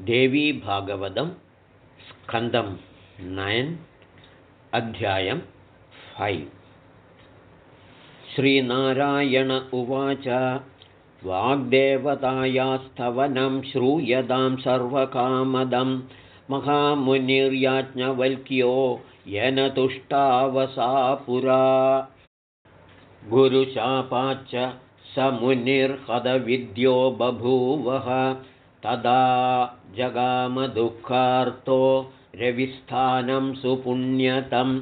देवीभागवतं स्कन्दं नयन् अध्यायं फैव्। श्रीनारायण उवाच वाग्देवतायास्तवनं श्रूयतां सर्वकामदं महामुनिर्याज्ञवल्क्यो येन तुष्टावसा पुरा। गुरुशापाच्च स मुनिर्हदविद्यो बभूवः तदा जगामदुःखार्तो रविस्थानं सुपुण्यतं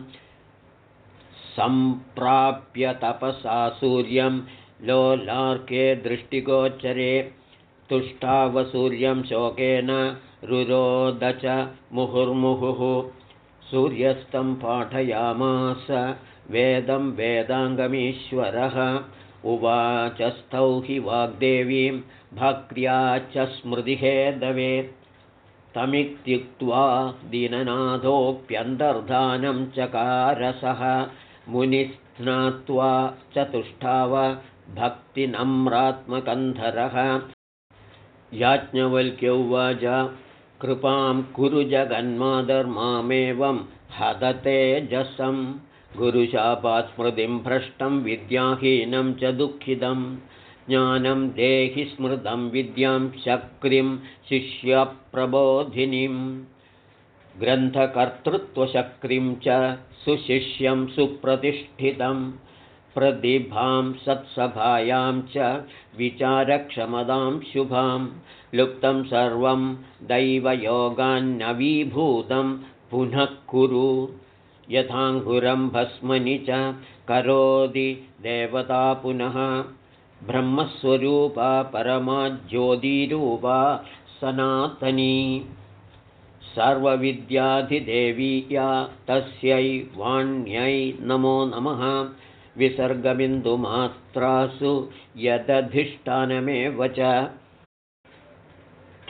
सम्प्राप्य तपसा सूर्यं लोलार्के दृष्टिगोचरे तुष्टावसूर्यं शोकेन रुरोद च मुहुर्मुहुः सूर्यस्तं पाठयामास वेदं वेदाङ्गमीश्वरः उवाचस्थौ हि वाग्देवीं भक्त्या च स्मृतिहेदवे तमित्युक्त्वा दीननाथोऽप्यन्तर्धानं चकारसः मुनिस्नात्वा चतुष्टाव भक्तिनम्रात्मकन्धरः। याज्ञवल्क्य उवाच कृपां कुरु जगन्माधर्मामेवं हदतेजसं गुरुशापात् स्मृतिं भ्रष्टं विद्याहीनं च दुःखितं। ज्ञानं देहि स्मृतं विद्यां शक्रिं शिष्यप्रबोधिनीं। ग्रन्थकर्तृत्वशक्रिं च सुशिष्यं सुप्रतिष्ठितं। प्रतिभां सत्सभायां च विचारक्षमतां शुभां। लुप्तं सर्वं दैवयोगान्नवीभूतं। पुनः कुरु यथाङ्कुरं भस्मनि च करोति देवता पुनः। ब्रह्मस्वरूपा परमाज्योतिरूपा सनातनी। सर्वविद्याधिदेवीया तस्यै वाण्यै नमो नमः। विसर्गबिन्दुमात्रासु यदधिष्ठानमेव च।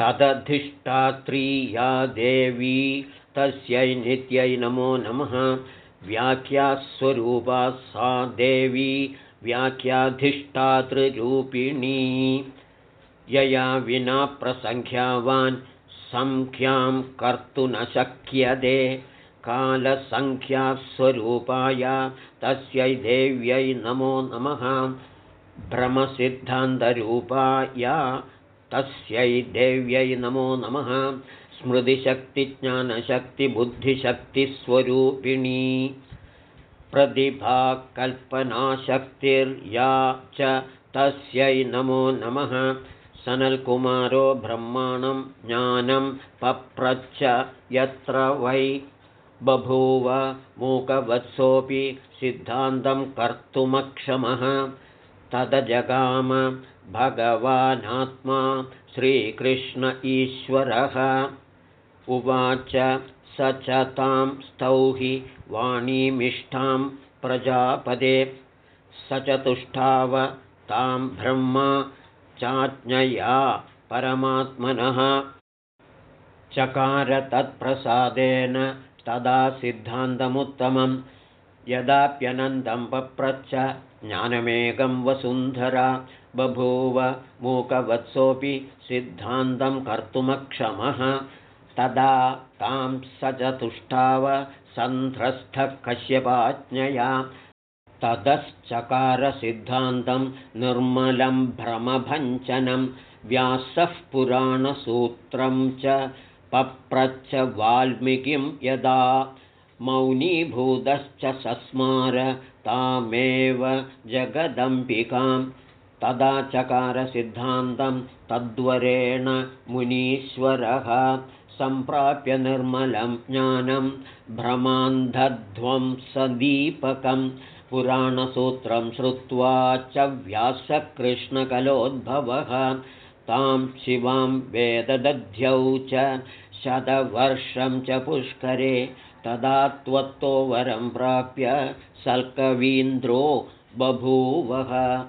तदधिष्ठात्री या देवी तस्यै नित्यै नमो नमः। व्याख्यास्वरूपा सा देवी व्याख्याधिष्ठातृरूपिणी यया विना प्रसङ्ख्यावान् सङ्ख्यां कर्तु न शक्यते। कालसङ्ख्यास्वरूपाय तस्यै देव्यै नमो नमः। भ्रमसिद्धान्तरूपाय तस्यै देव्यै नमो नमः स्मृतिशक्तिज्ञानशक्तिबुद्धिशक्तिस्वरूपिणी। प्रतिभाकल्पनाशक्तिर्या च तस्यै नमो नमः। सनल्कुमारो ब्रह्माणं ज्ञानं पप्रच्छ यत्र वै। बभूव मूकवत्सोऽपि सिद्धान्तं कर्तुमक्षमः। तदजगाम भगवानात्मा श्रीकृष्ण ईश्वरः उवाच स च तां स्तौहि वाणीमिष्ठां प्रजापदे स चतुष्टाव तां ब्रह्मा चाज्ञया परमात्मनः। चकार तत्प्रसादेन तदा सिद्धान्तमुत्तमं। यदाप्यनन्दं पप्रच्छ ज्ञानमेकं वसुन्धरा बभूव मूकवत्सोऽपि सिद्धान्तं कर्तुमक्षमः तदा तां स चतुष्टाव सन्ध्रस्थः कश्यपाज्ञया ततश्चकारसिद्धान्तं निर्मलं भ्रमभञ्चनं व्यासः पुराणसूत्रं च पप्रच्छ वाल्मीकिं यदा मौनीभूतश्च सस्मार तामेव जगदम्बिकां तदा चकारसिद्धान्तं तद्वरेण मुनीश्वरः सम्प्राप्य निर्मलं ज्ञानं भ्रमान्धध्वं सदीपकं पुराणसूत्रं श्रुत्वा च व्यासकृष्णकलोद्भवः। तां शिवां वेददध्यौ च शतवर्षं च पुष्करे तदा त्वत्तो वरं प्राप्य सल्कवीन्द्रो बभूवः।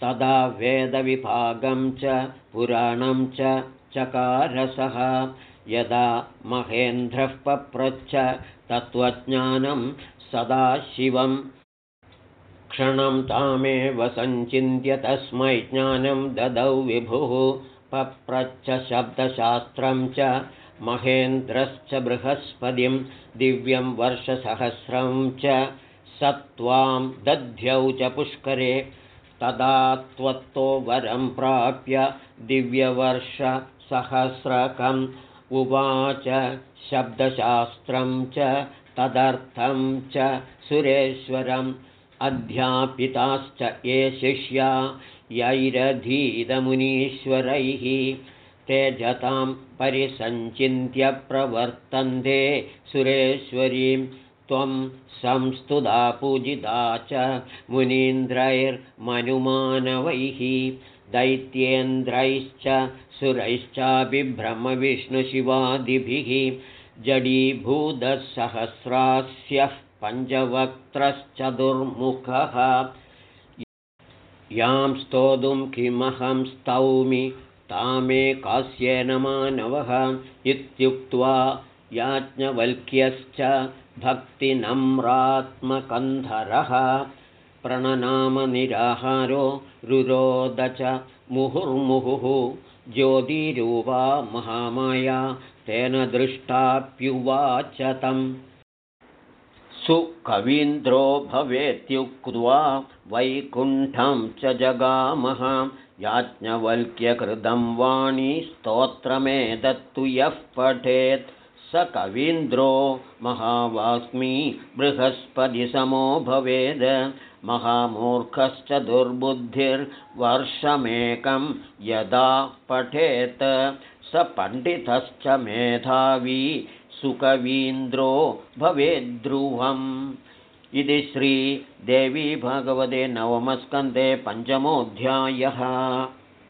तदा वेदविभागं च पुराणं च चकारसः यदा महेन्द्रः पप्रच्छ तत्त्वज्ञानं सदाशिवं क्षणं तामेव सञ्चिन्त्य तस्मै ज्ञानं ददौ विभुः पप्रच्च शब्दशास्त्रं च महेन्द्रश्च बृहस्पतिं दिव्यं वर्षसहस्रं च सत्त्वां दध्यौ च पुष्करे तदा त्वत्तो वरं प्राप्य दिव्यवर्षसहस्रकम् उवाच शब्दशास्त्रं च तदर्थं च सुरेश्वरम् अध्यापिताश्च ये शिष्या यैरधीतमुनीश्वरैः ते जतां परिसञ्चिन्त्य प्रवर्तन्ते सुरेश्वरीं त्वं संस्तुदा पूजिता च मुनीन्द्रैर्मनुमानवैः दैत्येन्द्रैश्च सुरैश्चाभिभ्रमविष्णुशिवादिभिः जडीभूतसहस्रास्यः पञ्चवक्त्रश्चतुर्मुखः। यां स्तोतुं किमहं स्तौमि तामे कास्येन मानवः इत्युक्त्वा याज्ञवल्क्यश्च भक्तिनम्रात्मकन्धरः प्रणनामनिराहारो रुरोद च मुहुर्मुहुः ज्योतिरूपा महामाया तेन दृष्टाप्युवाच तम् सुकवीन्द्रो भवेत्युक्त्वा वैकुण्ठं च जगामः। याज्ञवल्क्यकृतं वाणी स्तोत्रमेदत्तु यः पठेत् स कवीन्द्रो महावास्मी बृहस्पतिसमो भवेद्। महामूर्खश्च दुर्बुद्धिर्वर्षमेकं यदा पठेत्। स पण्डितश्च मेधावी सुकवीन्द्रो भवेद्ध्रुवम्। इति श्रीदेवी भगवते नवमस्कन्धे पञ्चमोऽध्यायः